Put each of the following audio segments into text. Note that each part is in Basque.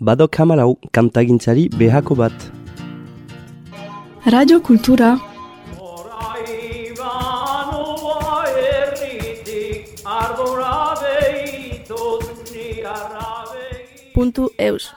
badok hamalau kantagintzari behako bat. Radio Kultura Puntu eus.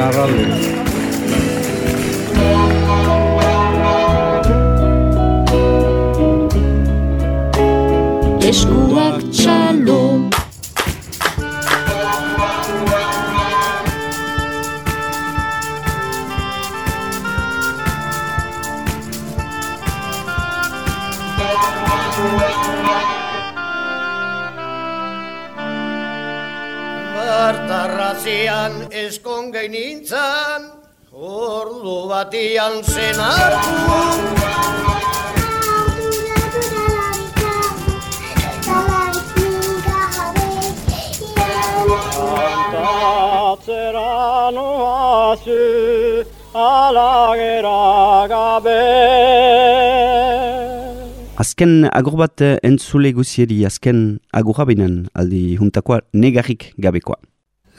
larralde. Eskuak txalo Bertarrazian eskon gainintzan, ordu batian zen hartu. Kantatzera noazu, alagera gabe. Azken agur bat entzule guzieri azken agurra binen aldi juntakoa negarrik gabekoa.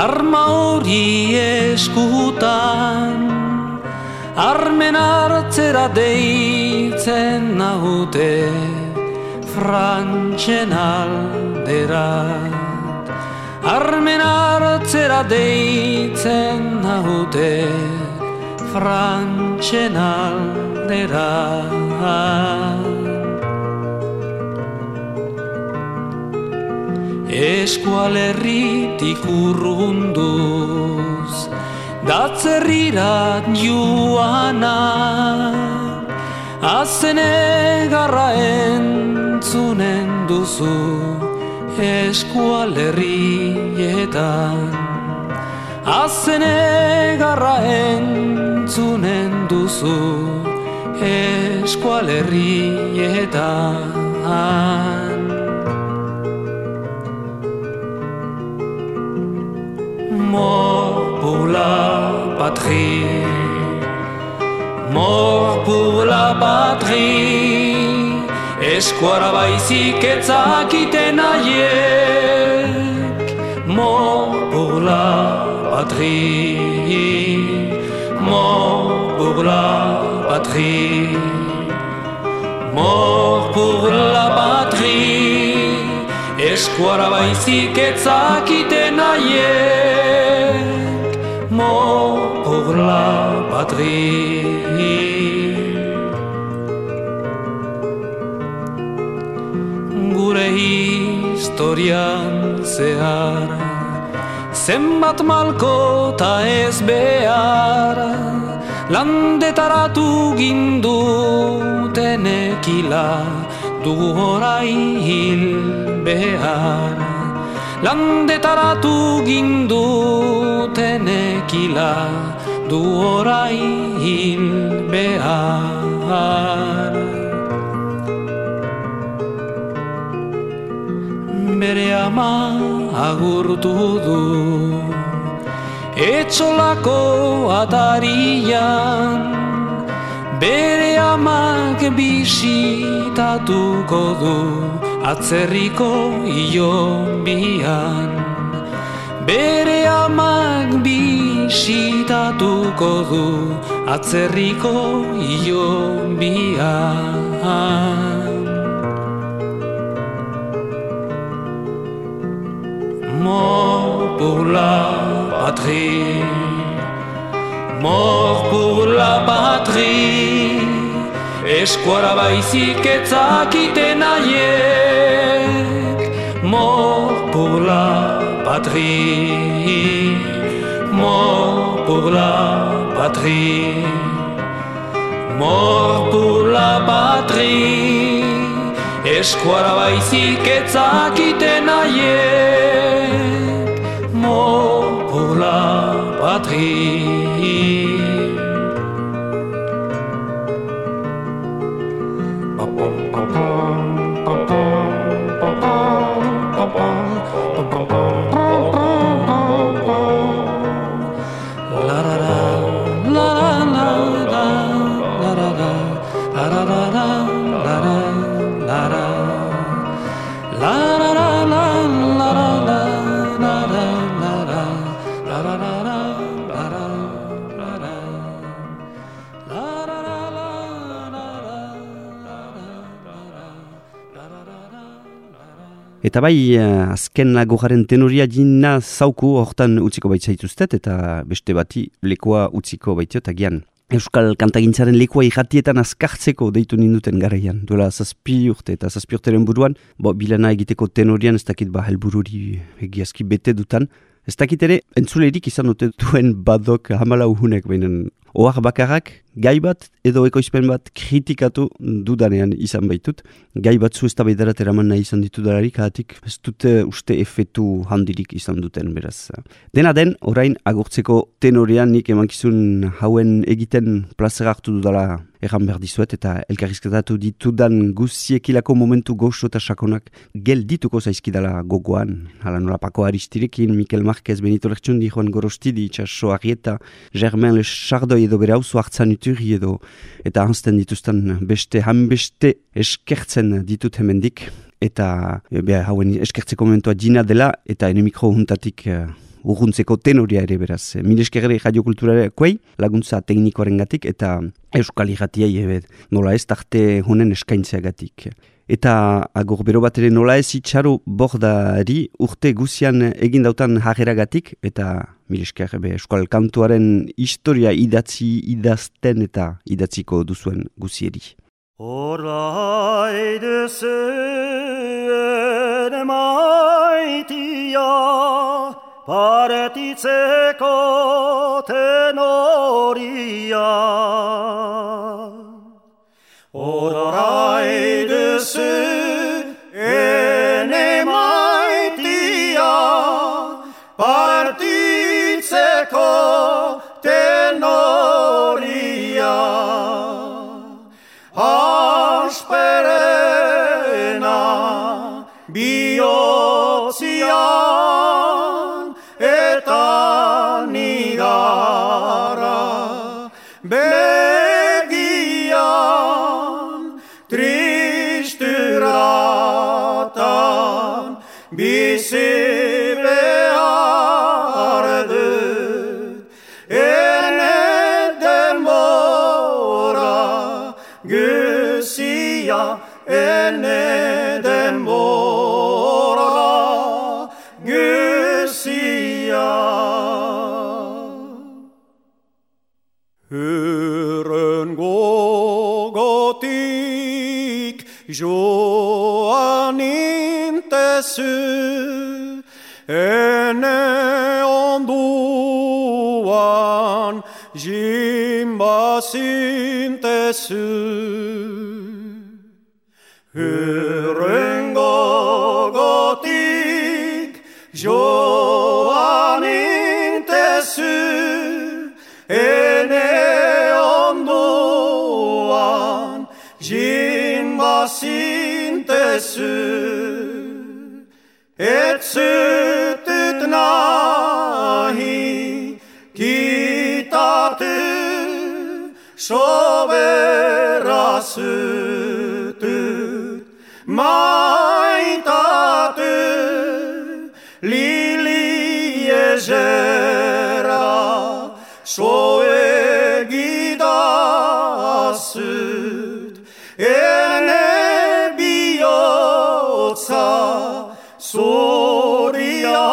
Arma hori eskutan Armen hartzera deitzen naute Frantxen aldera Armen hartzera deitzen naute Frantxen aldera eskualerritik urrunduz datzerrirat joana. Azen egarra entzunen duzu eskualerrietan. Azen egarra entzunen duzu eskualerrietan Mort pour la patrie, mort pour la patrie, eskuara baizik etzakiten aiek. Mort pour la patrie, mort pour la patrie, mort pour la patrie, eskuara baizik etzakiten aiek. La patrie. Gure historian zehar Zenbat malko ta ez behar Landetaratu ginduten ekila Dugu orai hil behar Landetaratu ginduten ekila Du orai hil behar. Bere ama agurtu du Etxolako atarian. Bere amak bisitatuko du Atzerriko ilombian Bere amak bisitatuko du Atzerriko ilombian Mort pour la patrie, mort pour la patrie, eskuara baizik etzakiten aiek. Mort pour la patrie, patrie, mort pour la patrie, eskuara baizik etzakiten aiek, mort pour la patrie. Eta bai, eh, azken lagojaren tenoria jina zauku hortan utziko baitzaituztet, eta beste bati lekoa utziko baitio, eta gian. Euskal kantagintzaren lekoa irratietan azkartzeko deitu ninduten garaian. Duela zazpi urte eta zazpi urteren buruan, bo, bilana egiteko tenorian ez dakit ba helbururi egiazki bete dutan. Ez dakit ere, entzulerik izan dute duen badok hamala uhunek, baina ohar bakarrak gai bat edo ekoizpen bat kritikatu dudanean izan baitut. Gai batzu ez da eraman nahi izan ditu dararik, hatik ez dute uste efetu handirik izan duten beraz. Dena den, orain agurtzeko tenorean nik emankizun hauen egiten plazera hartu dudala egan behar dizuet eta elkarrizketatu ditudan guziekilako momentu goxo eta sakonak gel dituko zaizkidala gogoan. Hala norapako aristirekin, Mikel Marquez, Benito Lertxundi, Juan Gorostidi, Itxaso Arrieta, Germain Le Chardoi edo bere hau zuartzan iturri edo eta hanzten dituzten beste hanbeste eskertzen ditut hemendik eta e, beha hauen eskertzeko momentua dina dela eta ene mikro juntatik uh, urruntzeko tenoria ere beraz. Mil eskerre radio kulturare kuei laguntza teknikoaren gatik eta euskal irratiai ebe nola ez tarte honen eskaintzeagatik. Eta agor bero bat ere nola ez itxaro bordari urte guzian egin dautan jarreragatik eta mil esker ebe euskal kantuaren historia idatzi idazten eta idatziko duzuen guzieri. Horaide zuen maitia paretitzeko tenoria. Guzia ene denbora guzia Hören gogotik joan intezu ene onduan 예수 흐른 고고틱 요한인 때수 에네온도안 진마신 때수 에츠 뜻나 sobera zutut maitatu lili ezera soegidazut ene bihotza Zoria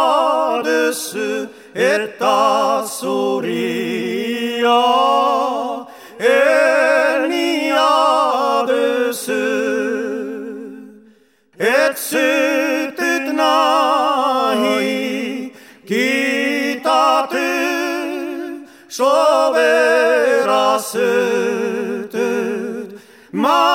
duzu eta zoria eksytyt kita kiitaty, soverassytyt. Maa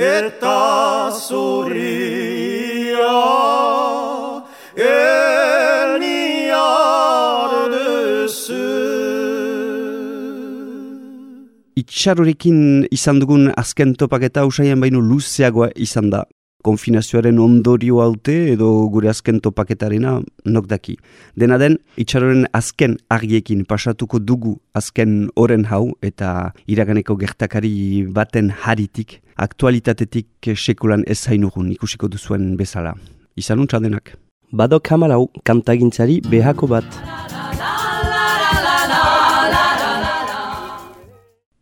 eta zuria elniar duzu Itxarorekin izan dugun azken topaketa usaian baino luzeagoa izan da. Konfinazioaren ondorio haute edo gure azken topaketarena nok daki. Dena den, itxaroren azken argiekin pasatuko dugu azken oren hau eta iraganeko gertakari baten haritik, aktualitatetik sekulan ez zainugun ikusiko duzuen bezala. Izan denak. Badok hamalau kantagintzari behako bat.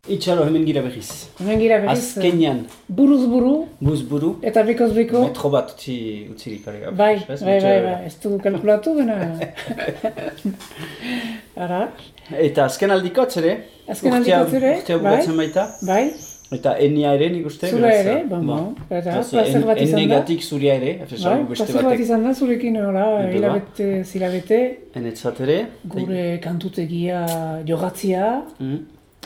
Itxaro hemen gira behiz. Hemen gira berriz, Azkenean, buruz buru buzburu, eta bikoz biko. metro bat utzi, utzirik. Bai, bai, bai, Metro- bai, ez dugu kalkulatu, bena. Ara, Eta azken aldikotz ere, Azken aldikotz ere, urtea bai. bukatzen baita, bai, eta enia ere nik uste. Zura ere, eh, bon, bon, plazer bat izan da. Ennegatik zuria ere, bai, plazer bat izan da zurekin, hola, ba. hilabete, zilabete, Enetzat ere, gure kantutegia jogatzia, Mm.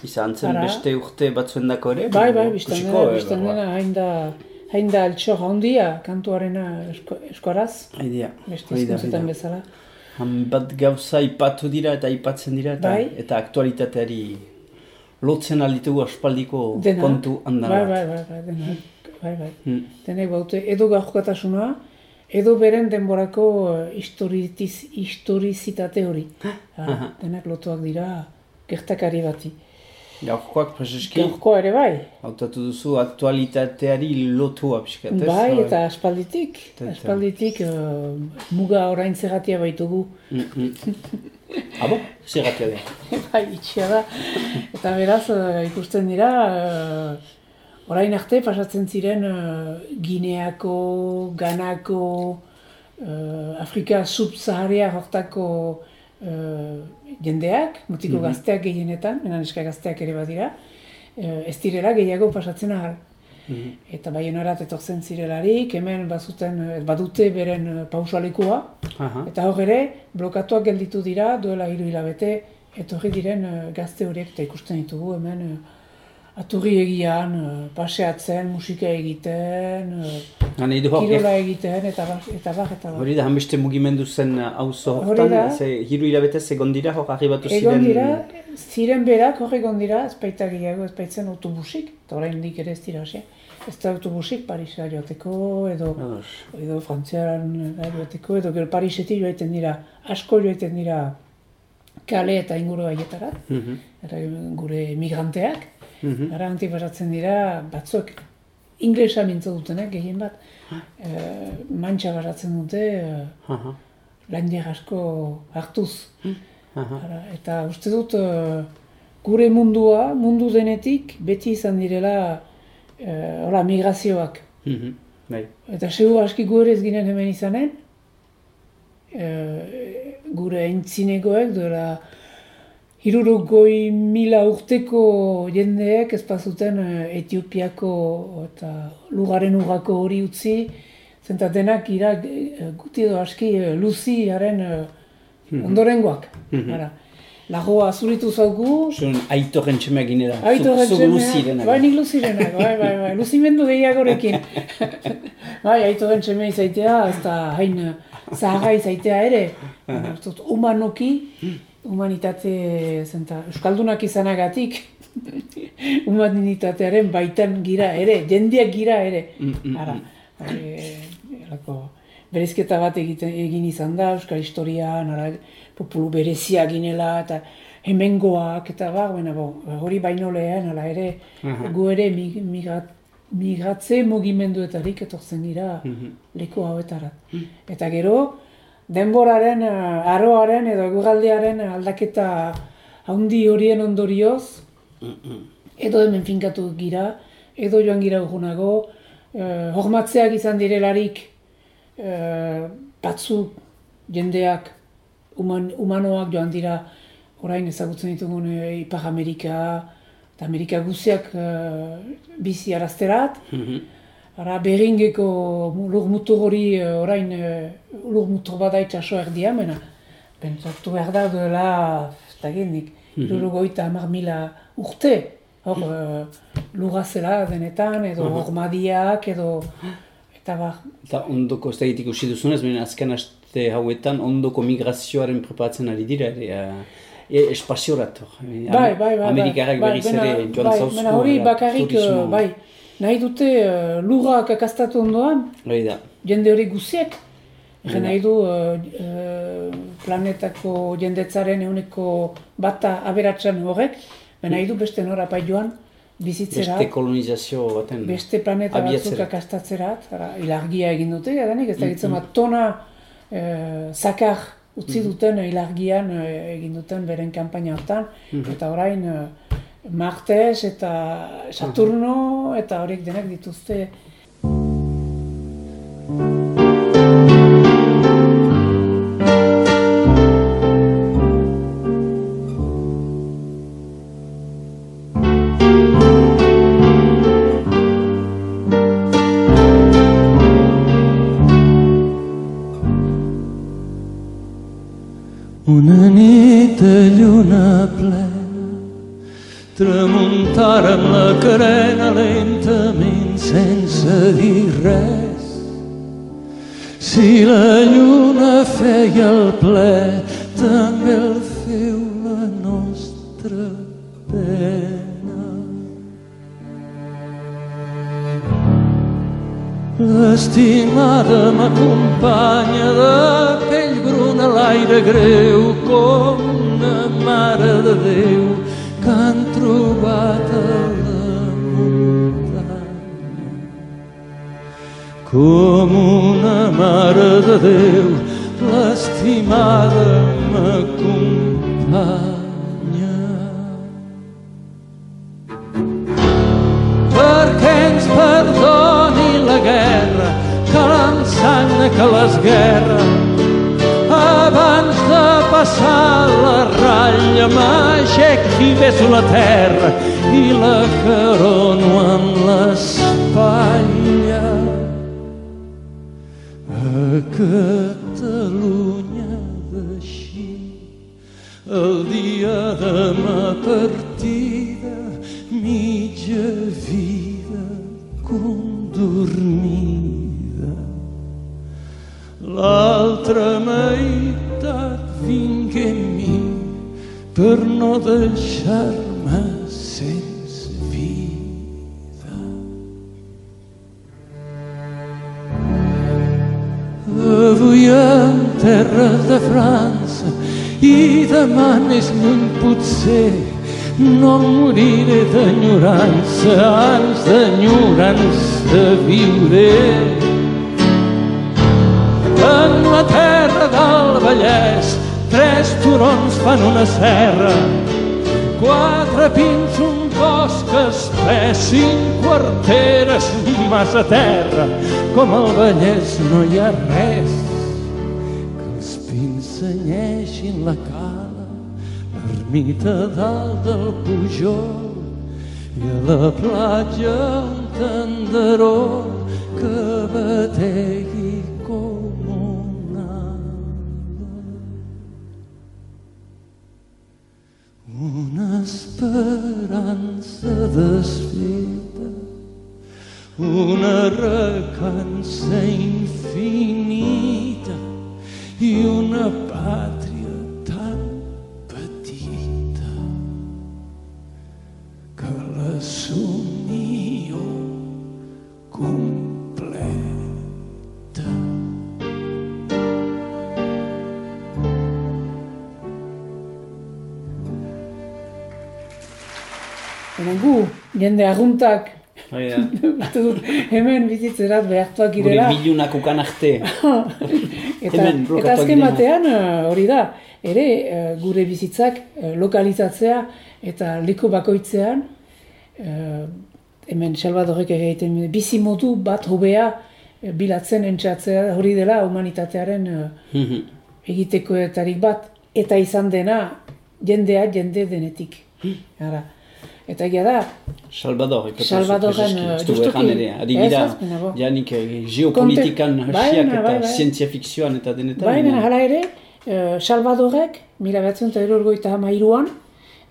Izan zen Ara. beste urte batzuendako ere. bai, bai, ikusiko, biztan dena, eh, biztan ba, hain da, hain da altxor handia kantuarena esko, eskoraz, Idea, beste da. bezala. Han bat gauza ipatu dira eta ipatzen dira eta, Bai. eta aktualitateari lotzen alditugu aspaldiko Dena, kontu handan bai, bai, bai, bai, dena, bai, bai. Mm. Denek baute, edo gaurkotasuna, edo beren denborako historizitate hori. Ah, denak lotuak dira gertakari bati. Gaurkoak prezeski, Gaurkoa ere bai. hautatu duzu aktualitateari lotua pixkat, ez? Bai, eta aspalditik, Eta- aspalditik eh, muga orain zerratia baitugu. Mm, mm. Abo, zerratia da. bai, itxia da. Eta beraz, eh, ikusten dira, eh, orain arte pasatzen ziren eh, Gineako, Ganako, eh, Afrika subsaharia hortako eh, jendeak, mutiko gazteak gehienetan, menan eska gazteak ere badira, eh, ez direla gehiago pasatzen ahal. Eta baionarat etortzen zirelarik, hemen bazuten, eh, badute beren eh, pausalekua. Eta hor ere, blokatuak gelditu dira, duela hiru hilabete, etorri diren gazte horiek eta ikusten ditugu hemen aturri egian, eh, paseatzen, musika egiten, Han edo hor, kirola egiten, eta bar, eta bar, eta bar. hori da hanbeste mugimendu zen auzo Hori hortan, ze hiru hilabetez egon dira, hor arribatu ziren... Egon dira, ziren berak hor egon dira, ez baita gehiago, ez baitzen autobusik, eta orain ere ez dira hasi. Ez da autobusik Parisera joateko, edo, Ados. edo Frantziaran joateko, edo gero Parisetik joaiten dira, asko joaiten dira kale eta inguru haietara, Mhm. eta gure migranteak, Mhm. Ara hantik pasatzen dira, batzuk inglesa mintzo dutenek, gehien bat, e, mantxa pasatzen dute, e, Aha. landiak asko hartuz. Aha. Ara, eta uste dut, e, gure mundua, mundu denetik, beti izan direla, e, hola, migrazioak. Mhm. Bai. Eta segu aski gu ere ez ginen hemen izanen, e, gure aintzinegoek duela hirurogoi mila urteko jendeek ez bazuten e, Etiopiako eta lugaren ugako hori utzi, zenta denak ira e, guti edo aski e, Luziaren e, ondorengoak. Ara. Lagoa zuritu zaugu, Zuen aitoren txemeak ginera. Aitor Zuk- zuk Etxemeak, luzirenak. Bai, nik luzirenak, bai, bai, bai. Luzimendu gehiagorekin. bai, Aitor Etxeme izaitea, ez da hain eh, zaharra izaitea ere. Uste dut, humanoki, humanitate, zenta, euskaldunak izanagatik, humanitatearen baitan gira ere, jendeak gira ere. Ara, e, elako, berezketa bat egiten, egin izan da, euskal historian, ara, populu berezia ginela, eta hemengoak, eta bar, baina bo, hori baino lehen, ala ere, gu ere mig, migat, migratze mugimenduetarik etortzen dira leku hauetarat. Eta gero, denboraren, eh, aroaren edo eguraldiaren aldaketa handi horien ondorioz, edo hemen finkatu gira, edo joan gira urgunago, eh, hormatzeak izan direlarik eh, batzu jendeak human, humanoak joan dira orain ezagutzen ditugun eh, Ipar Amerika eta Amerika guziak eh, bizi arazterat. Ara, beringeko lur mutur hori eh, orain eh, lur mutur bada itxaso erdia, mena pentsatu behar da duela, ez da genik, irurogoita hamar mila urte. Hor, eh, lurra zela denetan, edo hormadiak, edo... Eta bar, Eta ondoko, ez da egiteko usi duzunez, baina azken aste hauetan ondoko migrazioaren preparatzen ari dira, ere, e, espaziorat. hor. E, bai, bai, bai. Amerikarrak bai, berriz ere joan bai, zauzko. bena hori bakarrik, bai, nahi dute uh, lurrak akastatu ondoan, Hori da. jende hori guziek. Egen nahi du eh, planetako jendetzaren euneko bata aberatzen horrek, baina nahi du beste norapai joan bizitzera, Beste kolonizazio baten. beste planeta batzuk abiatzera. akastatzerat, ara, ilargia egin dute, adanik ez da gitzen bat tona eh, zakar utzi duten ilargian egin duten beren kanpaina hortan, Mm-hmm. eta orain Martes eta Saturno Mm-hmm. eta horiek denak dituzte res. Si la lluna feia el ple, també el feu la nostra pena. L'estimada m'acompanya de pell bruna l'aire greu com una mare de Déu que han trobat a la Com una mare de Déu, l'estimada m'acompanya. perquè ens perdoni la guerra que l'ensanya que les guerres abans de passar la ratlla m'aixequi beso la terra i la carono amb l'espatlla a Catalunya d'així el dia de ma partida, mitja vida condormida. L'altra meitat vingué amb mi per no deixar-me Avui en terres de França i demà més lluny potser no moriré d'enyorança, ans d'enyorança viuré. En la terra del Vallès tres turons fan una serra, quatre pins, un bosc espès, cinc quarteres, massa terra. Com al Vallès no hi ha res que els pins senyeixin la cala, l'ermita dalt del Pujol i a la platja un tenderó que bategui Una esperança desfeta, una recança infinita i una pàtria tan petita que la somio. Baina gu, jende da. uste dut, hemen bizitzerat behartuak Gure girela. milunak ukan arte. Eta, eta azken batean eh, hori da, ere eh, gure bizitzak eh, lokalizatzea eta leku bakoitzean hemen Salvadorek egiten bizi modu bat hobea bilatzen entxatzea hori dela humanitatearen Mhm. egitekoetarik bat, eta izan dena jendea jende denetik. Ara. Eta egia da, Salvador, Salvadorren, eh, du justuki, erran ere, ari ez, gira, baina bo. janik eh, geopolitikan Konte- hasiak baina, eta bai, bai. zientzia fikzioan eta denetan. baina baina- hala ere, eh, Salvadorek, mila behatzen eta erorgoita hamairuan,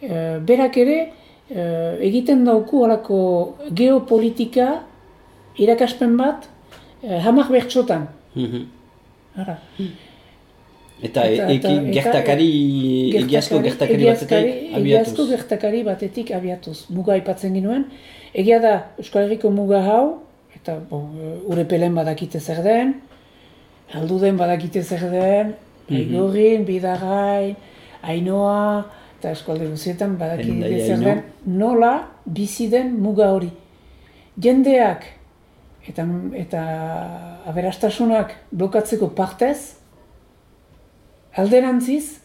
eh, berak ere eh, egiten dauku halako geopolitika irakaspen bat eh, hamak bertxotan. Mhm. Ara. Eta, Eta- eki, eta- eta- gertakari, egiazko gertakari egiazkari- batetik Egiazko abiatuz. gertakari batetik abiatuz. Muga aipatzen ginuen. Egia da, Euskal Herriko muga hau, eta bon, urepelen badakite zer den, alduden badakite zer den, Mhm. Aigorin, Bidarrain, Ainoa, eta eskualde guzietan badakite zer den, nola bizi den muga hori. Jendeak eta, eta aberastasunak blokatzeko partez, alderantziz,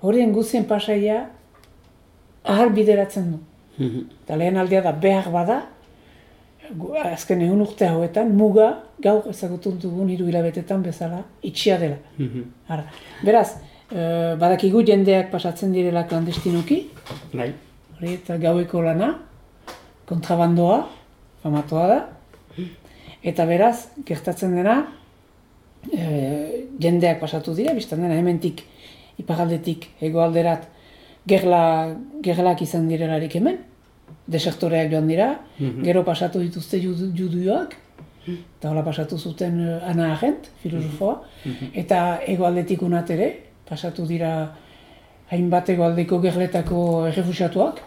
horien guzien pasaia ahal bideratzen du. Mhm. Eta lehen aldea da behar bada, azken egun urte hauetan, muga, gaur ezagutu dugun hiru hilabetetan bezala, itxia dela. Mhm. Ara. Beraz, eh, badakigu jendeak pasatzen direla klandestinoki, Bai. hori eta gaueko lana, kontrabandoa, famatoa da, eta beraz, gertatzen dena, e, jendeak pasatu dira, biztan dena hementik, ipagaldetik, egoalderat, gerla, gerlak izan direlarik hemen, desektoreak joan dira, gero pasatu dituzte judu, juduak, eta hola pasatu zuten eh, Ana Agent, filosofoa, eta egoaldetik unat ere, pasatu dira hainbat egoaldeko gerletako errefusiatuak,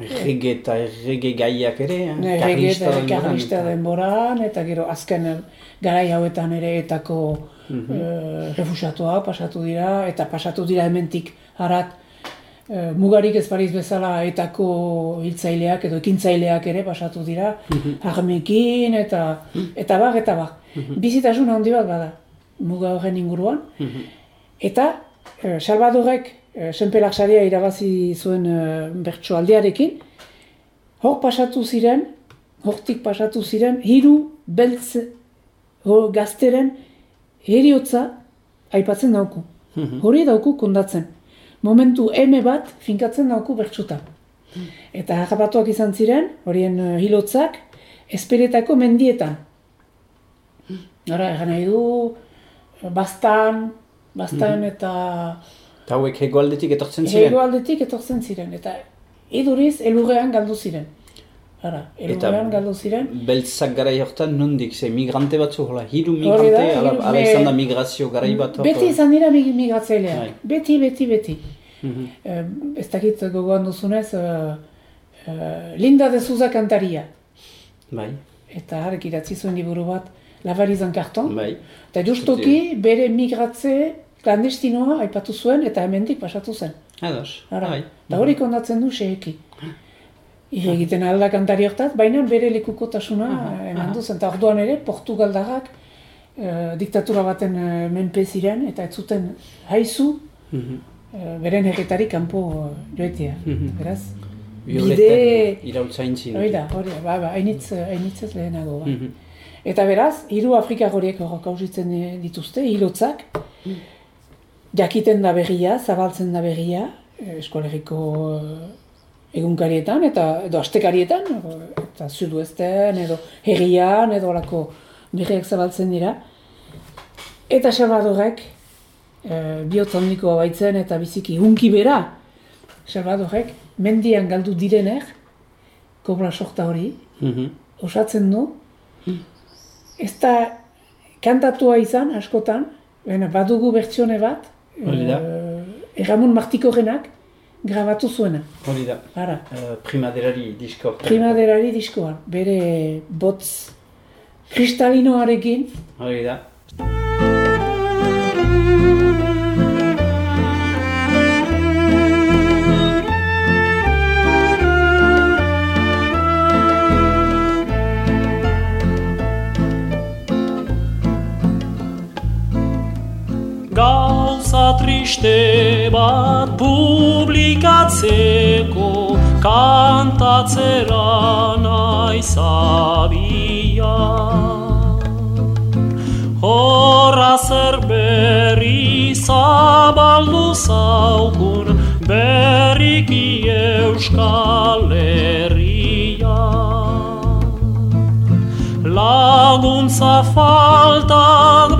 Errege eta errege gaiak ere, eh? Ne, karlista Rege eta denboran karlista eta- denboran, eta gero azken eh, garai hauetan ere etako Mhm. eh, refusiatuak pasatu dira, eta pasatu dira hementik harat eh, mugarik ez bariz bezala etako hiltzaileak edo ekintzaileak ere pasatu dira, Mhm. armekin eta eta bar, eta bar. Bizitasun handi bat bada, muga horren inguruan. Mhm. Eta eh, Salvadorek senpelak saria irabazi zuen eh, bertso aldearekin, hor pasatu ziren, hortik pasatu ziren, hiru beltz hor gazteren heriotza aipatzen dauku. Hori dauku kondatzen. Momentu eme bat finkatzen dauku bertsutan. Eta harrapatuak izan ziren, horien eh, hilotzak, esperetako mendietan. Hora, egan nahi du, bastan, bastan eta Eta hauek hegoaldetik etortzen ziren. hegoaldetik etortzen ziren. Eta iduriz, elurrean galdu ziren. Hara, elurrean galdu ziren. Beltzak garai hortan nondik, ze migrante batzu, hola, hiru Hori da, migrante, ala, hiru- ala me- izan da migrazio garai bat hor. Beti izan dira mig- migratzaileak. Bai. Beti, beti, beti. Mhm. Eh, ez dakit gogoan duzunez, eh, eh, Linda de Souza kantaria. Bai, Eta harek idatzi zuen liburu bat, Lavarizan karton. bai. Eta justoki bere migratze klandestinoa aipatu zuen eta hemendik pasatu zen. Ados, Ara. bai. Eta hori kondatzen du xeheki. Ire egiten alda kantari hortaz, baina bere lekukotasuna eman du zen. Eta orduan ere, Portugaldarrak eh, diktatura baten eh, menpe ziren eta ez zuten haizu Mhm. eh, beren herritari kanpo eh, joitea. Mhm. Beraz, bide... irautzain ziren. Hori da, hori ba, ba, hainitz, hainitzez lehenago. Ba. Mhm. Eta beraz, hiru Afrikar horiek horrek hausitzen dituzte, hilotzak, jakiten da berria, zabaltzen da berria, eh, eskolegiko eh, egunkarietan, eta edo astekarietan, eta suduesten, edo herrian, edo olako berriak zabaltzen dira. Eta Salvadorek, e, bihotz handikoa baitzen eta biziki hunki bera, Salvadorek, mendian galdu direnek, kobra sorta hori, Mhm. osatzen du, ez da kantatua izan askotan, baina badugu bertsione bat, Hori da. eh, Erramon Martikorenak grabatu zuena. Hori da. Ara, Uh, primaderari disko primaderari diskoa, bere botz kristalinoarekin, Hori da. Gauza triste bat publikatzeko kantatzera naiz abia. Horra zer berri zabaldu zaukun berriki euskal herria. Laguntza faltak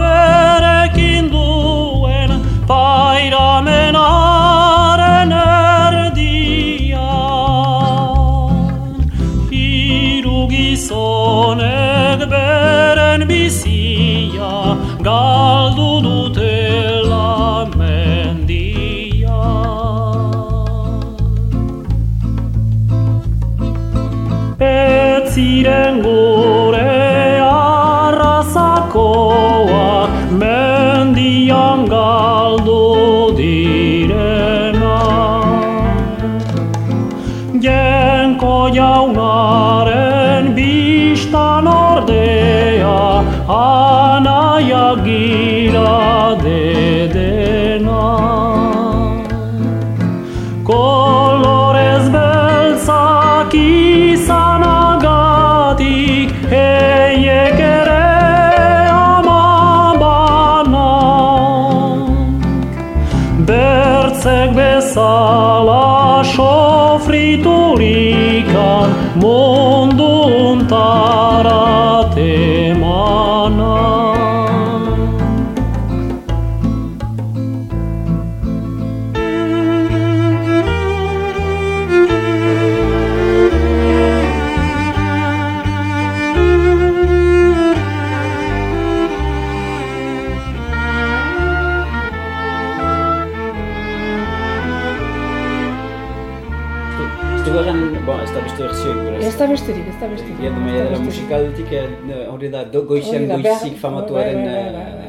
Egan, bon, ez da beste berzioik, beraz. Ez da besterik, ez da besterik. Ia du maia dela musikaldutik, eh, hori da, do, goizean goizik famatuaren eh,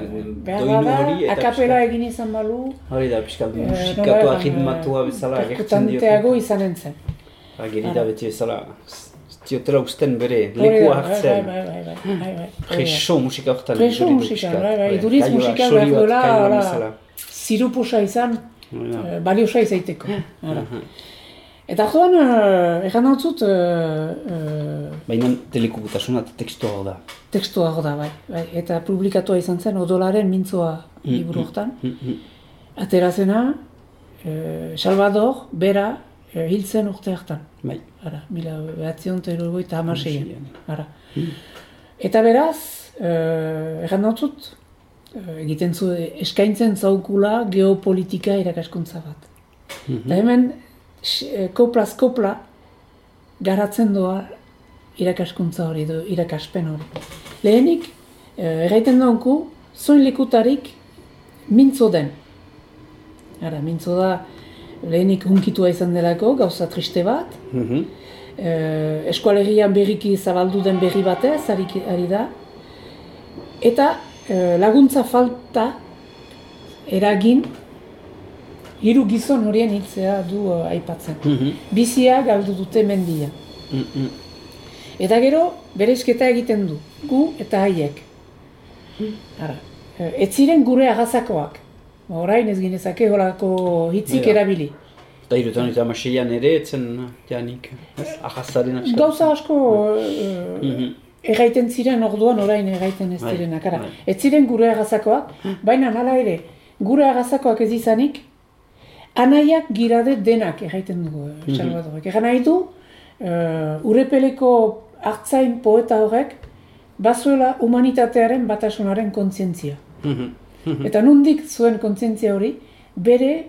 doinu hori. eta akapela egin izan balu, Hori da, pixka eh, musikatua, nola, ritmatua eh, bezala agertzen perkutanteago izanen zen. Ageri da beti bezala, ez diotela usten bere, leku hartzen. Bai, bai, bai, bai. Preso musika hortan. Preso musika, iduriz musika behar bezala. zirupusa izan, eh, baliosa izaiteko. Eta joan, uh, egan hau zut, uh, Baina telekubutasuna eta tekstua hor da. tekstua hor da, bai, bai. Eta publikatua izan zen, odolaren mintzoa liburu hortan. Atera zena, eh, Salvador, bera, eh, hil zen urte hartan. Bai. Ara, mila behatzion eta hirurogeita hamaseian. Ara. Eta beraz, eh, erran dut, eh, egiten zu, eskaintzen zaukula geopolitika irakaskuntza bat. Eta hemen, s- eh, koplaz kopla, garatzen doa irakaskuntza hori, do, irakaspen hori. Lehenik, eh, erraiten donku, zoin lekutarik mintzo den. Ara, mintzo da, lehenik hunkitua izan delako, gauza triste bat, Mhm. eh, eskualegian berriki zabaldu den berri batez, ari, ari da. Eta eh, laguntza falta eragin hiru gizon horien hiltzea du eh, aipatzen. Bizia galdu dute mendia. Mhm. Eta gero, bereizketa egiten du, gu eta haiek. Ara, eh, ez ziren gure agazakoak. Ba, Orain ez ginezake holako hitzik Ja. erabili. Eta irutan eta amaseian ere, etzen janik, ez? Ahazaren asko. Gauza asko eh, Mhm. ziren orduan orain erraiten ez Bai, direnak. Ara, bai. ez ziren gure agazakoak, baina hala ere, gure agazakoak ez izanik, anaiak girade denak erraiten dugu Mhm. eh, Salvadorek. Egan nahi du, eh, urepeleko hartzain poeta horrek, bazuela humanitatearen batasunaren kontzientzia. Mhm. Eta nundik zuen kontzientzia hori, bere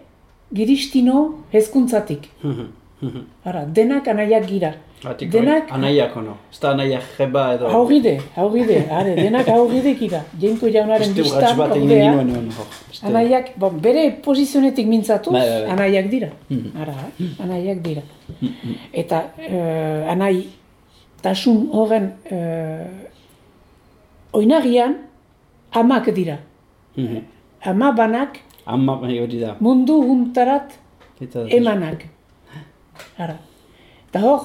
giristino hezkuntzatik. Mhm. Mhm. Ara, denak anaiak gira. Atik, Denak- anaiak ono. Ez da anaiak jeba edo... Haugide, haugide, are, denak haugide gira. Jenko jaunaren bistan bat egin ordea, nuen. Beste- anaiak, bon, bere posizionetik mintzatuz, Bai, bai, bai. anaiak dira. Mhm. Ara, eh? anaiak dira. Eta eh, anai tasun horren eh, oinagian amak dira. Mhm. Ama banak Ama hori da. mundu huntarat Eta, emanak. Ara. Eta hor,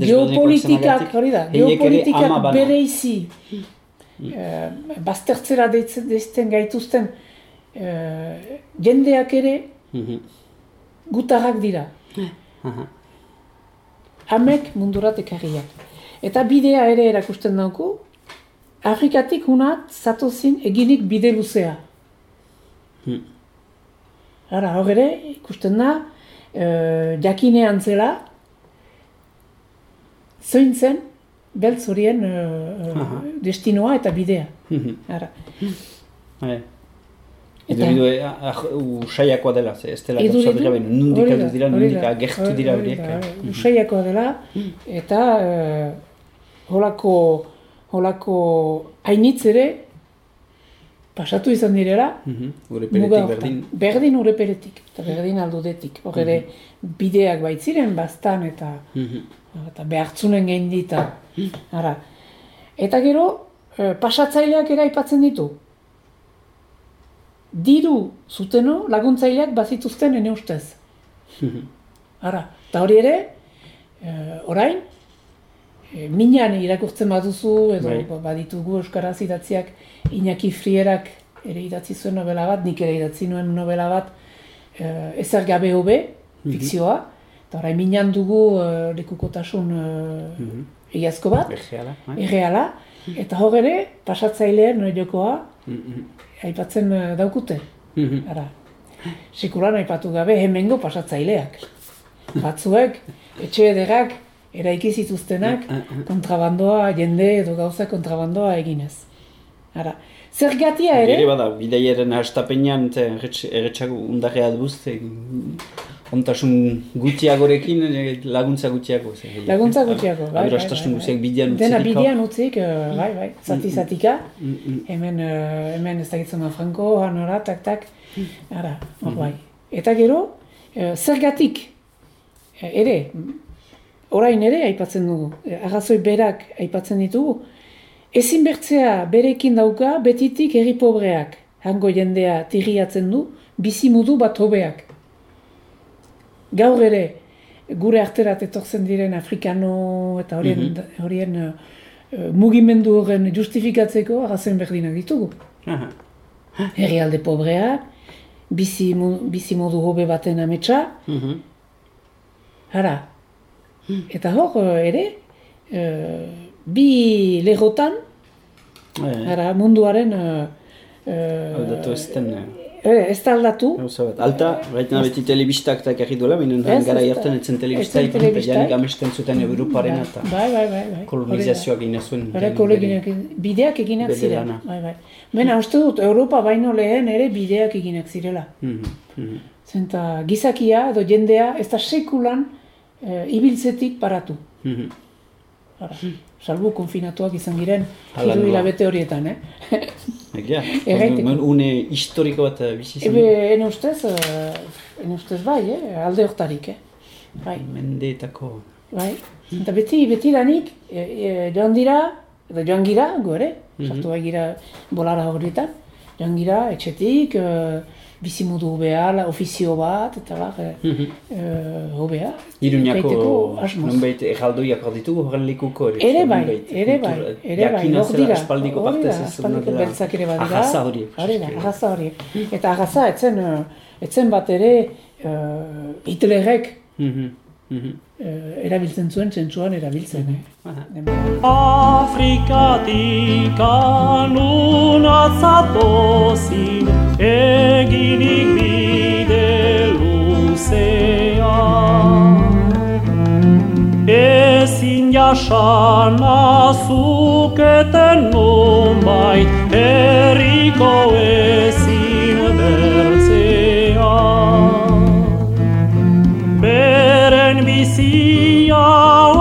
desberdinekoak Geopolitikak, hori da, geopolitikak bere izi, eh, baztertzera deitzen, deizten gaituzten eh, jendeak ere Mhm. gutarrak dira. Hamek mundurat ekarriak. Eta bidea ere erakusten dauku, Afrikatik hunat zatozin eginik bide luzea. Hmm. Ara, hor ere, ikusten da, e, jakinean zela, zoin zen, beltz horien e, e, Aha. destinoa eta bidea. Mhm. Ara. Bai. Eta- Edo bidu, ah, usaiakoa dela, ze ez dela Iduridu, gauza dira, baina nundik aldu dira, nundik agertu dira hori horiek. eh. Usaiakoa dela, eta eh, holako, holako hainitz ere, pasatu izan direla, Mhm. Gure muga peretik hortan. berdin. Berdin urreperetik, eta berdin aldudetik. Hor ere, bideak baitziren, bastan, eta, Mhm. eta behartzunen gehin dita. Ara. Eta gero, eh, pasatzaileak ere aipatzen ditu. Diru zuteno laguntzaileak bazituzten ene ustez. Ara, eta hori ere, eh, orain, eh, minan irakurtzen baduzu, edo Bai. ba- baditugu Euskaraz idatziak Iñaki Frierak ere idatzi zuen novela bat, nik ere idatzi nuen novela bat, eh, ezer gabe hobe, fikzioa, eta orain minan dugu eh, lekukotasun eh, egiazko bat, Erreala, bai. erreala, eta hor ere, pasatzaileen jokoa Mhm. aipatzen eh, daukute. Mhm. Ara, sekulan aipatu gabe hemengo pasatzaileak. Batzuek, etxe ederrak, eraiki zituztenak, kontrabandoa, jende edo gauza kontrabandoa eginez. Ara, zergatia ere, Ere bada, bidaiaren hastapenean, erretxako undarrea duzte, ontasun gutxiagorekin eh, laguntza gutxiago. ze, eh, laguntza gutxiago. bai, bai, bai, guztiak bai. bidean utzirik. Dena bidean utzik, eh, bai, bai, zati-zatika. Mm, Hemen, eh, hemen ez dakitzen ma franko, hanora, tak, tak. Ara, hor bai. Eta gero, eh, zergatik, eh, ere, orain ere aipatzen dugu, eh, arrazoi berak aipatzen ditugu, ezin bertzea berekin dauka betitik herri pobreak, hango jendea tirriatzen du, bizimudu bat hobeak. Gaur ere, gure arterat etortzen diren afrikano eta horien, horien eh, eh, mugimendu horren justifikatzeko arrazoin berdinak ditugu. Aha. Herrialde pobreak, bizi, bizi modu hobe baten ametsa, Mhm. Hara. Eta hor eh, ere, eh, bi legotan, Eh, hara, munduaren eh, Aldatu ez den, eh, ez da aldatu, gauza bat. Alta, baita beti telebistak eta ekarri duela, baina Ez, gara jartan etzen telebista ikin, telebistak. janik amesten zuten Europaren eta bai, bai, bai, bai. kolonizazioak gina zuen. Koleginak, bideak eginak ziren. lana. Bai, bai. Bena, uste dut, Europa baino lehen ere bideak eginak zirela. Mhm, mhm. Zenta gizakia edo jendea ez da sekulan eh, ibiltzetik paratu. Mhm. Hara. Salbu konfinatuak izan Hala hiru hilabete horietan, eh? Egia, orduan, une historiko bat eh, bizi zen. Ebe, ene ustez, eh, ene ustez bai, eh? alde hortarik, eh? Bai, Mendeetako. bai. Eta beti, beti danik, e, e, joan dira, edo joan gira, gu ere, sartu bai gira bolara horietan, joan gira, etxetik, e, bizimudu hobea, la- ofizio bat, eta bar, e, e, hobea. Iruñako, nonbait, erraldoiak hor ditugu horren likuko ere. Ere bai, ere bai, ere bai, hor dira. Aspaldiko ez aspaldiko beltzak ere badira. Arraza horiek. Hori da, arraza horiek. Eta arraza, etzen, eh, etzen bat ere uh, Hitlerrek Mhm, mhm. eh, erabiltzen zuen, zentsuan erabiltzen. Eh? Afrikatik anuna zatozin eginik bide luzea. Ezin jasan azuketen nonbait herriko ezin bertzea. Beren bizia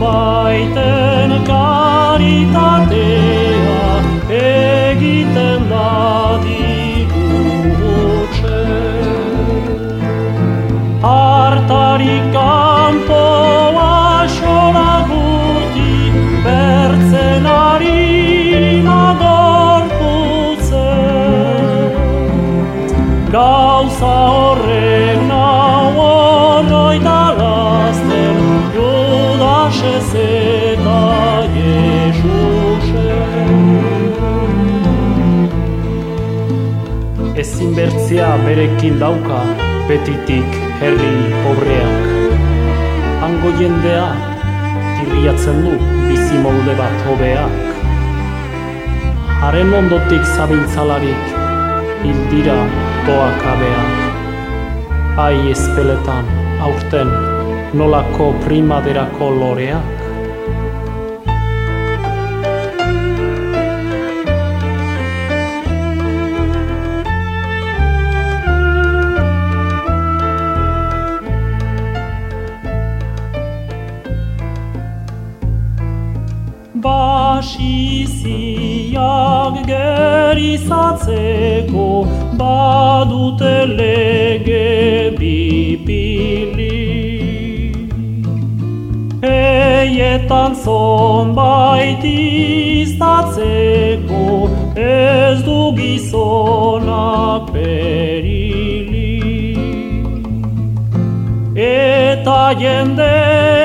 zonbaiten karitatea egiten da dirutxe. Hartarik kanpoa xora guti bertzen ari magorputzen. Gauza horrek Bertzea berekin dauka betitik herri pobreak. Hango jendea tirriatzen du bizi molde bat hobeak. Haren ondotik zabintzalarik hil dira doak abeak. Ai ezpeletan aurten nolako primaderako loreak. Gerizatzeko badute lege bipili. Eietan zonbait iztatzeko ez du gizonak perili. Eta jendean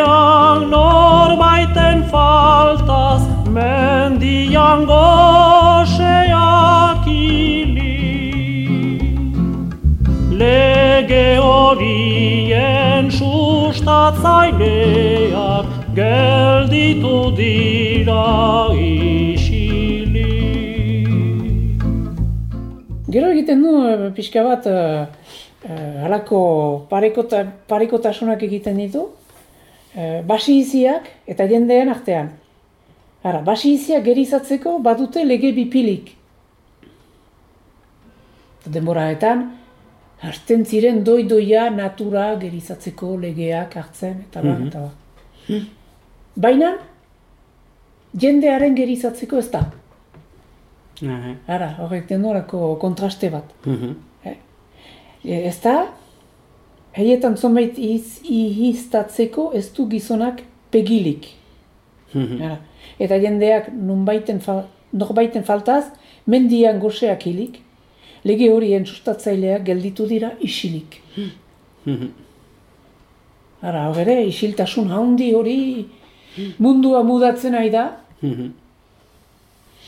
gelditu dira isili. Gero egiten du eh, pixka bat eh, eh, halako parekota, parekotasunak egiten ditu eh, basi iziak eta jendeen artean. Ara, basi iziak gerizatzeko badute lege bipilik. Denboraetan, hartzen ziren doi-doia natura gerizatzeko legeak hartzen, eta ba, eta ba. Baina, jendearen gerizatzeko ez da. Aha. Ara, horrek denorako kontraste bat. Mhm. E, ez da, heietan zonbait iz, ihiztatzeko ez du gizonak pegilik. Mhm. Ara. Eta jendeak nunbaiten fal, norbaiten faltaz, mendian goseak hilik, lege horien sustatzaileak gelditu dira isilik. Mhm. Ara, hor ere, isiltasun handi hori mundua mudatzen nahi da, Mhm.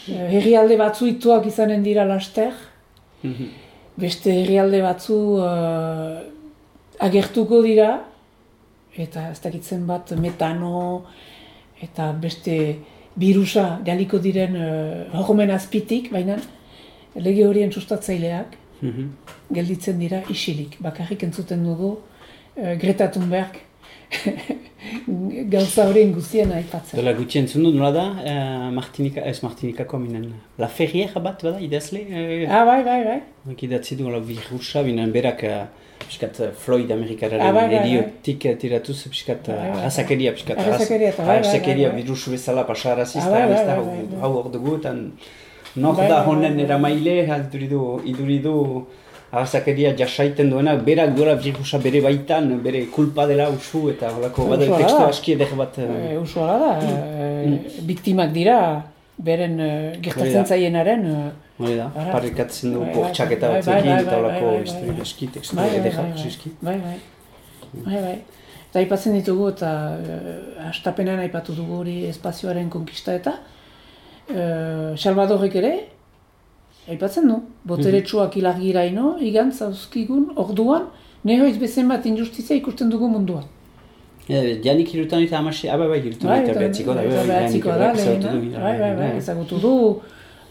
Eh, herrialde batzu ituak izanen dira laster, Mhm. beste herrialde batzu eh, agertuko dira, eta ez dakitzen bat metano, eta beste birusa jaliko diren uh, hormen azpitik, baina lege horien sustatzaileak Mhm. gelditzen dira isilik. Bakarrik entzuten dugu uh, Greta Thunberg gauza horien guztien aipatzen. Dola gutxi entzun dut, nola da, eh, Martinika, ez Martinikako minen, La Ferriera bat, bada, idazle? Eh, Ah, bai, bai, bai. Nik idatzi du, nola virusa, binen berak, eh, piskat Floyd Amerikararen Ah, bai, bai, bai. eriotik tiratuz, piskat Bai, bai, bai. arrazakeria, piskat Arrazakeria, eta bai, bai, arrazakeria bai, bai. virus bezala pasarazizta, bai, bai, ez da, bai, bai, bai. hau hor dugu, eta nor Bai, da bai, honen bai. eramaile, iduri du, arrazakeria jasaiten duena, berak duela virusa bere baitan, bere kulpa dela usu, eta holako, ala testu da. aski bat, eh, E, usuala da, e, biktimak dira, beren e, gertatzen zaienaren, hori da, parrikatzen du Bai, bai, bortxaketa bai, bai, batzekin, eta holako historia aski, tekstu bai, edera, bai, bai, bai, bai. Eta aipatzen ditugu eta hastapenean aipatu dugu hori espazioaren konkista eta Salvadorrek ere, aipatzen du, boteretsuak Mhm. ilagiraino, igan zauzkigun orduan, nehoiz bezen bat injustizia ikusten dugu munduan. Janik hirutan eta amasi, aba bai hirutan Bai, eta behatziko da, bai, Janik da, Bai, bai, bai, ezagutu du,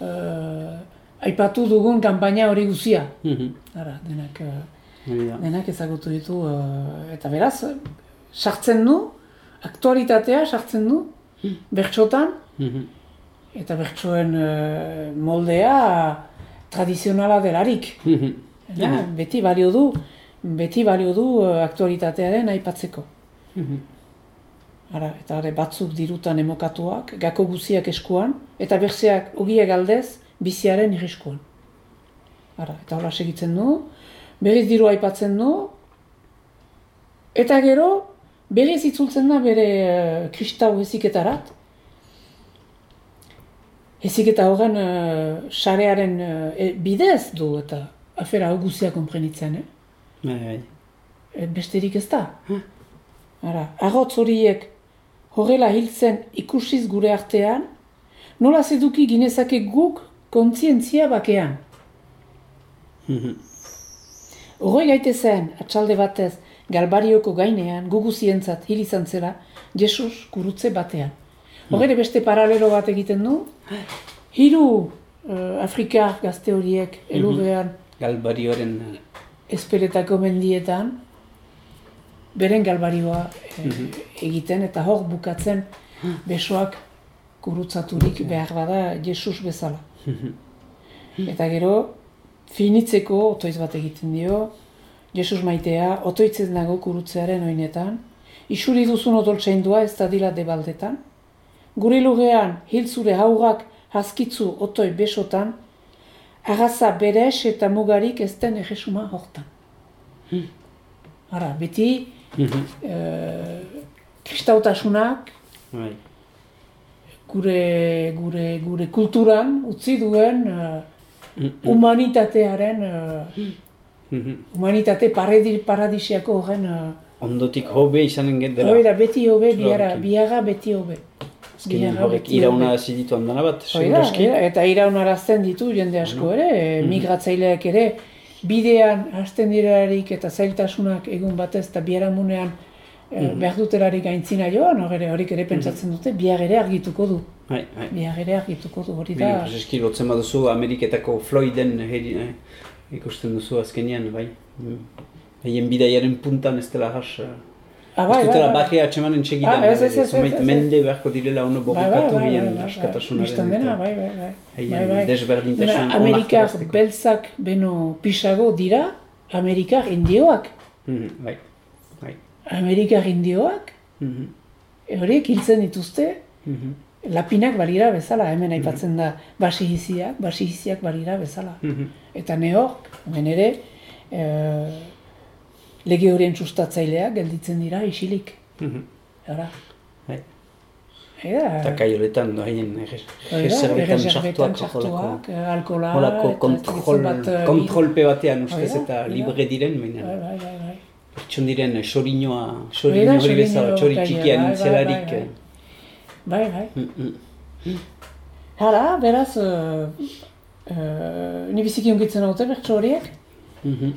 eh, aipatu dugun kanpaina hori guzia. Mhm, Ara, denak, eh, denak ezagutu ditu, eh, eta beraz, sartzen du, aktualitatea sartzen du, bertxotan, Mhm, eta bertsoen eh, moldea tradizionala delarik. Ja, beti balio du, beti balio du eh, aktualitatearen aipatzeko. Ara, eta are batzuk dirutan emokatuak, gako guziak eskuan, eta berzeak ogiek aldez biziaren irriskuan. Ara, eta hola segitzen du, berriz diru aipatzen du, eta gero, berriz itzultzen da bere uh, kristau heziketarat. Heziketa horren uh, sarearen uh, bidez du, eta afera hau guzia konprenitzen, eh? Bai, bai. E, besterik ez da. Ara, arrotz horiek horrela hiltzen ikusiz gure artean, nola zeduki ginezake guk kontzientzia bakean. Horroi gaite zen, atxalde batez, galbarioko gainean, guguzientzat hil izan zela, Jesus kurutze batean. Horre beste paralelo bat egiten du, hiru uh, Afrika gazte horiek elurrean Galbarioren esperetako mendietan, beren galbarioa eh, egiten eta hor bukatzen besoak gurutzaturik behar bada Jesus bezala. eta gero, finitzeko otoiz bat egiten dio, Jesus maitea, otoitzen dago kurutzearen oinetan, isuri duzun odoltsaindua ez da dila debaldetan, gure lugean hiltzure haugak haskitzu otoi besotan, agaza beres eta mugarik ez den egesuma hortan. Ara, beti, eh, kristautasunak Bai. gure, gure, gure kulturan utzi duen eh, humanitatearen, eh, humanitate paradi, paradisiako horren, eh, Ondotik hobe izanen get dela. hori da, beti hobe, biara, Lortu. biara beti hobe. Azkenean horrek beti irauna hobe. ziditu handana bat, Hori segurazki. hori eta iraunarazten ditu jende asko ere, e, migratzaileak ere, bidean hasten direlarik eta zailtasunak egun batez eta biharamunean e, behar dutelarik aintzina joan, hor ere horik ere pentsatzen dute, bihar ere argituko du. Bai, bai. Bihar ere argituko du, hori da. prezeski lotzen baduzu Ameriketako Floyden heri, eh, ikusten duzu azkenean, bai. Mm. Haien bidaiaren puntan ez dela has. Eh, Ah, bai, bai, bai. bajea atxemanen txegidan, Ah, ez, ez, ez, ez, mende beharko direla ono Bai, bai, borrokatu bai, bai, bai, bai. askatasunaren. Dena, bai, bai, bai. haien Bai, bai. desberdintasun Dena, Amerikar beltzak beno pisago dira, Amerikar indioak. Mhm, Bai, bai. Amerikar indioak, Mhm, horiek hiltzen dituzte, mhm, lapinak balira bezala, hemen aipatzen da basihiziak, basihiziak balira bezala. mhm. Eta neok, hemen ere, e, lege horien sustatzaileak gelditzen dira isilik. Mhm. Ara. Bai. Eda, Eta da, egeserbetan erreserbetan txartuak txartuak, eh, alkohola, Holako kontrol, bat, eh, kontrolpe batean ustez da, eta da. libre diren, Bai, baina bai, bai, bai. pertson diren sorinoa, Hori da, sorino hori bezala, txori gaia, txikia bai, bai, bai, eh, mm, mm. Hala, beraz, uh, uh, ni biziki ongitzen haute bertso horiek, Mhm.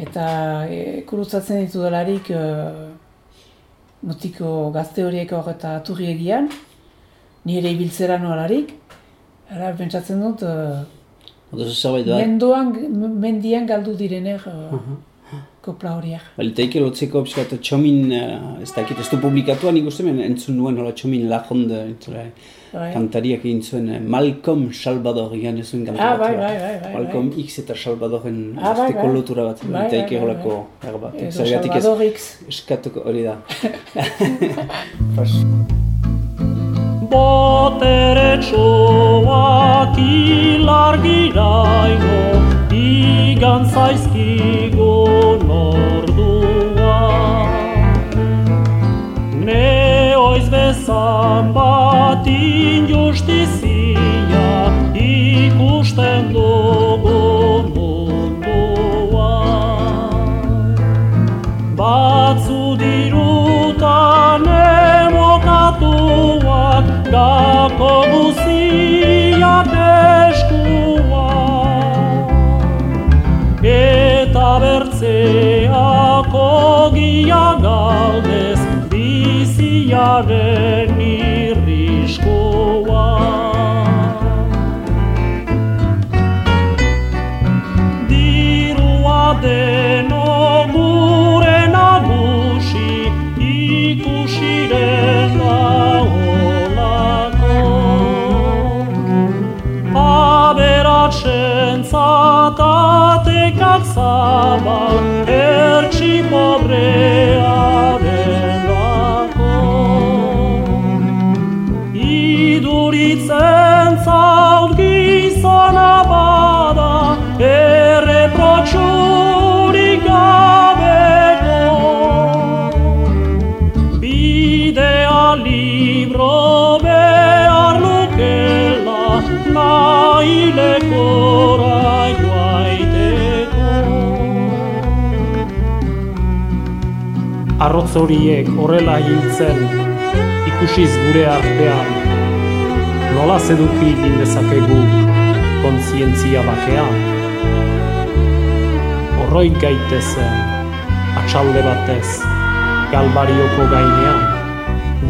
Eta e, kurutzatzen ditu delarik uh, notiko gazte horiek hor eta aturri egian, ni ere ibiltzera noalarik, Hala, pentsatzen dut, uh, da, mendoan, mendian galdu direner uh, kopla horiek. Balitaike lotzeko pixkat txomin, eh, ez dakit, ez du publikatua nik uste, men entzun nuen hola txomin lajonde, entzule, Bai. kantariak egin zuen eh, Malcolm Salvador egin zuen kanta Ah, bat, bai, ba. bai, bai, bai, Malcolm X eta Salvadoren Ah, bai, azteko bai. lotura bat, Bai, bai, bai, er bat. Edo Zergatik ez Salvador X. eskatuko hori da. Botere txoak ilargiraino igan zaizkigun ordua. Neoiz bezan bat Gako guziak eskuak Eta bertzeak ogia galdez Biziaren arrotz horiek horrela hiltzen ikusiz gure artean. Nola zeduki egin dezakegu kontzientzia bakean? Horroik gaitezen atxalde batez galbarioko gainean.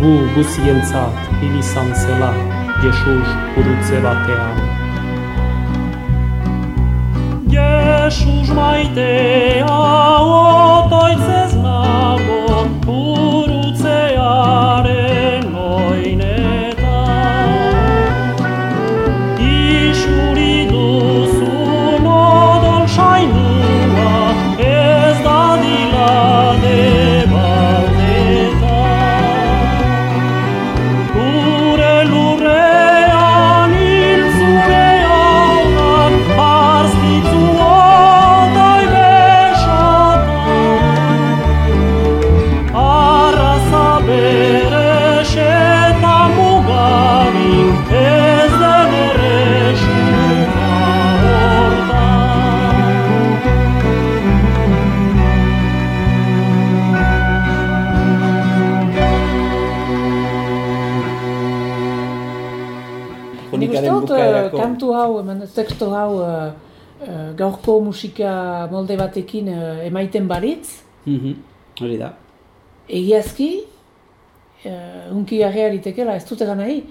Gu guzientzat hil izan zela Jesus gurutze batean. Jesus maitea otoitzez eman, teksto hau, eh, eh, gaurko musika molde batekin eh, emaiten baritz, Mhm, Hori da. egiazki, uh, unki garria litekela, ez dut egan nahi,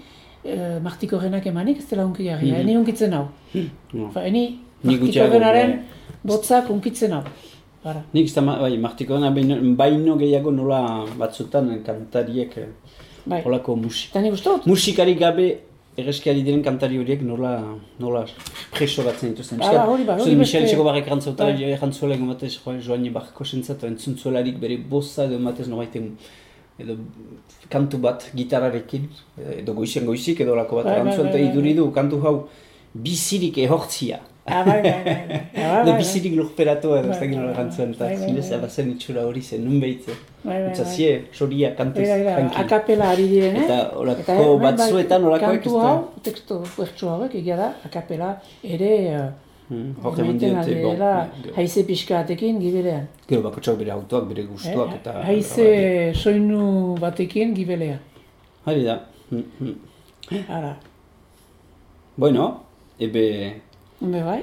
uh, martiko genak emanik, ez dela unki garria, Mhm. eni unkitzen hau. No. Fa, eni martiko genaren botzak unkitzen hau. Bara. Nik ez da, bai, martikoena baino, baino gehiago nola batzutan kantariek Bai. holako musika. Eta nik egeskiari diren kantari horiek nola, nola preso batzen dituzten. Hala, hori bai, hori Michel Etxeko barrek rantzauta, Bai. bai. jantzuela egon batez, joan Joani Barko sentzatu, entzuntzularik bere bossa edo batez nobaiten edo kantu bat gitararekin, edo goizien goizik edo lako bat eta bai, iduri du kantu hau bizirik ehortzia. Ah, bai, bai, bai, bai. Ah, bai, bai, bizirik lurperatu edo ez dakit nola bai, jantzuen, eta zinez bai. abazen itxura hori zen, nun behitze. Bai. zie, soria kantez, tranquil. akapela ari direnek. Eta horako Eta, eh, batzuetan holakoak ez Kantu da. hau, teksto bertsu hauek, egia da, akapela ere Hmm, diote, bon, dela gero- haize pixka batekin giberean. Gero bakotxak bere autoak, bere gustuak Eh, eta... Haize soinu batekin gibelean. Hari da. Hmm, hmm. Ara, Bueno, ebe Be bai,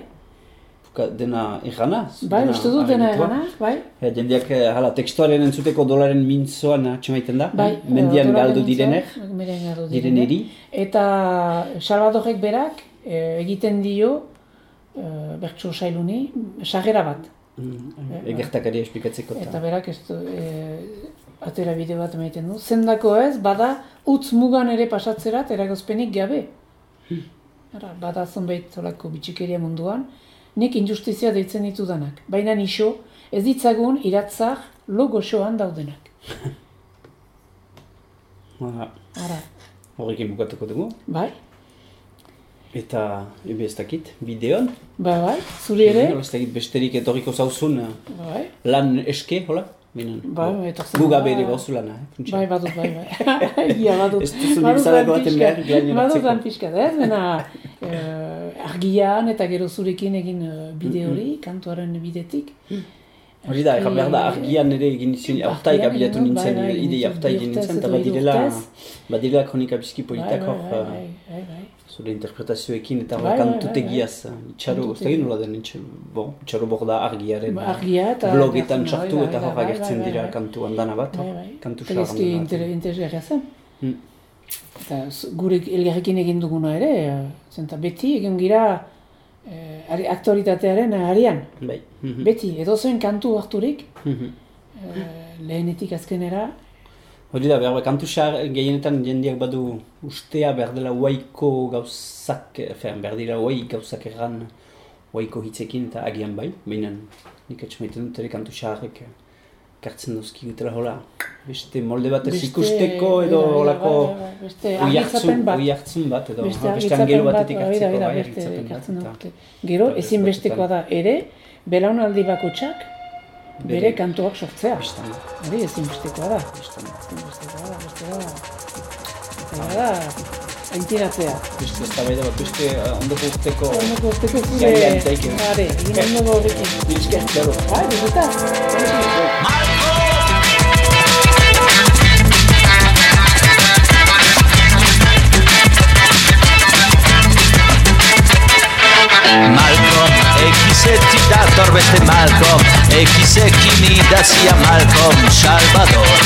buka dena eganaz. bai, uste dut dena egana, bai. Ja, jendeak eh, hala tekstuaren entzuteko dolaren mintzoan atxemaiten da. Bai, Mendian odolaren galdu direnek. mendian direneri. Eta Salvadorek berak eh, egiten dio eh, bertso sailuni sarrera bat. Mm, Egertakaria esplikatzeko Eta eta... berak ez du, e, atera bide bat emaiten du. Zendako ez, bada utz mugan ere pasatzerat eragozpenik gabe. Ara, bada zonbait zolako bitxikeria munduan, nik injustizia deitzen ditudanak. Baina nixo, ez ditzagun iratzak lo goxoan daudenak. Aha, Ara, Horrekin bukatuko dugu. bai, Eta, ebe ez dakit, bideon. bai, bai, zuri ere, Ez dakit besterik etorriko zauzun bai, lan eske, hola? Binen, Bai, bai, etortzen Gu da. gabe ere gauzu lana, eh? funtsa. bai, badut, bai, bai. Ia, badut. Ez duzu lan baten behar, gainen Badut lan pixka, ez? Bena, eh, argian eta gero zurekin egin eh, bide hori, kantuaren bidetik. Hori da, egan behar da, Argi- argian ere egin nizien, aurtaik abilatu dut, nintzen, bai, bai, idei egin aurtaik egin nintzen, eta badirela, badirela kronika bizki politak bai, hor, bai, eh, bai, bai, bai. Zure interpretazioekin eta Bai, hor bai, kantutegiaz, itxaro, ez dakit nola den, bon, itxaro borda argiaren, Ba, argia eta- blogetan bai, sartu bai, eta bai, hor bai, agertzen bai, dira bai. kantu handana bat, Bai, hor, bai. kantu Berezki xarra inter, interesgarria zen. Hmm. Eta gure elgarrekin egin duguna ere, eh, zenta beti egin gira eh, ari- aktualitatearen arian. Bai. mhm, Beti, edo zen kantu harturik, eh, lehenetik azkenera, Hori da, behar, kantu xar gehienetan jendeak badu ustea behar dela huaiko gauzak, efen, behar dira huai gauzak erran huaiko hitzekin eta agian bai, baina nik atxamaiten dut ere kantu xarrek kartzen duzki gutela hola, beste molde bat ez ikusteko edo bai, bai, holako bai, bai, bat. edo beste beste bat, batetik hartzeko bai argitzapen bat. Gero, eta ezinbestekoa da ere, belaunaldi bakotxak bere, kantuak sortzea. Bistana. Hori ez inbestekoa da. Bistana. Inbestekoa da, bestekoa da. Eta da, aintiratzea. Beste, eta bai dago, beste ondoko usteko... Ondoko usteko zure... Gaila entzaik. Hore, egin ondoko horrekin. Bilizken, zero. Hai, bizuta. Malcolm, ekizetik dator beste Malcolm Salvador.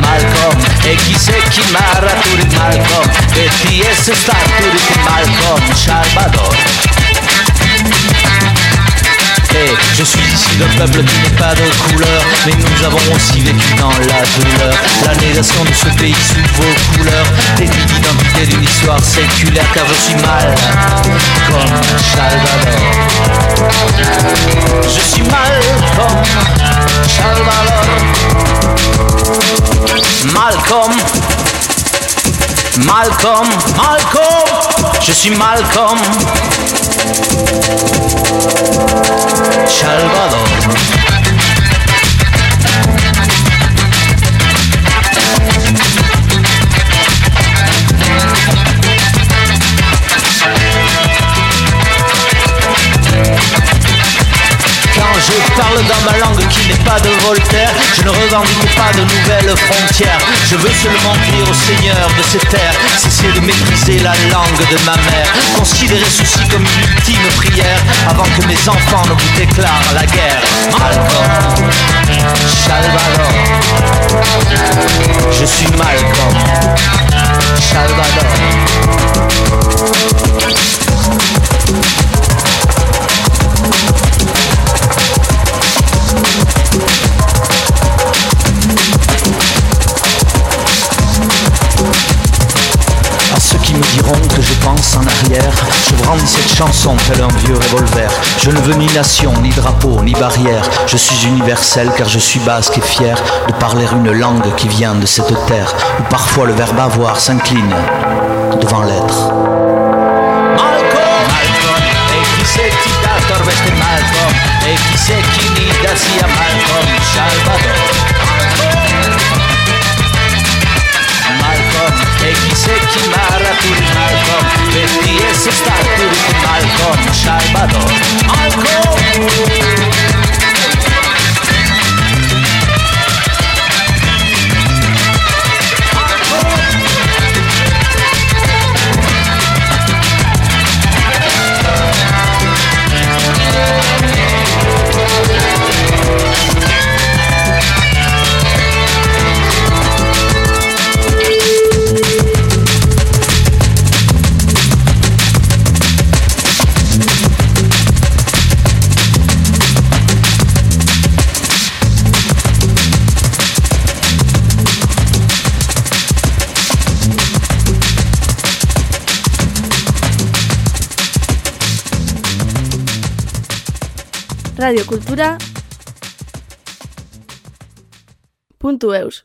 Malcolm egizekin marraturik Malcolm Beti ez ez Malcolm Salvador je suis ici d'un peuple qui n'est pas de couleur Mais nous avons aussi vécu dans la douleur. La négation de ce pays sous vos couleurs. Déni d'identité d'une histoire séculaire Car je suis mal comme Salvador. Je suis mal comme Salvador. Malcolm Malcolm, Malcolm, je suis Malcolm. Salvador. Je parle dans ma langue qui n'est pas de Voltaire. Je ne revendique pas de nouvelles frontières. Je veux seulement dire au Seigneur de ces terres, cesser de mépriser la langue de ma mère. Considérer ceci comme une ultime prière avant que mes enfants ne vous déclarent la guerre. Malcolm, Salvador. Je suis Malcolm, Salvador. Chanson tel un vieux revolver. Je ne veux ni nation, ni drapeau, ni barrière. Je suis universel car je suis basque et fier de parler une langue qui vient de cette terre où parfois le verbe avoir s'incline devant l'être. Malcolm? Beti ez ez daturik Malcolm Salvador Malcolm Radio Kultura puntu eus.